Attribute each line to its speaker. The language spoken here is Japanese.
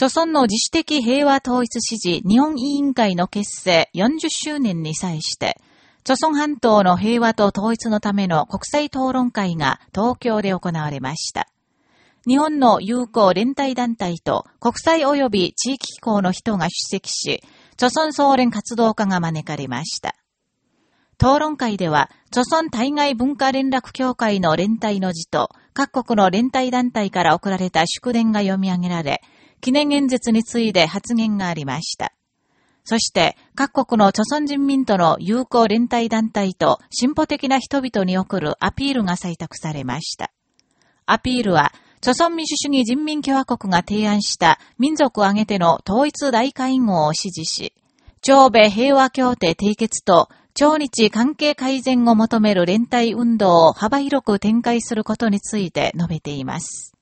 Speaker 1: 著村の自主的平和統一支持日本委員会の結成40周年に際して、著村半島の平和と統一のための国際討論会が東京で行われました。日本の友好連帯団体と国際及び地域機構の人が出席し、著村総連活動家が招かれました。討論会では、著村対外文化連絡協会の連帯の字と、各国の連帯団体から送られた祝電が読み上げられ、記念演説について発言がありました。そして、各国の著村人民との友好連帯団体と進歩的な人々に送るアピールが採択されました。アピールは、著村民主主義人民共和国が提案した民族を挙げての統一大会合を支持し、朝米平和協定締結と朝日関係改善を求める連帯運動を幅広く展開することについて述べています。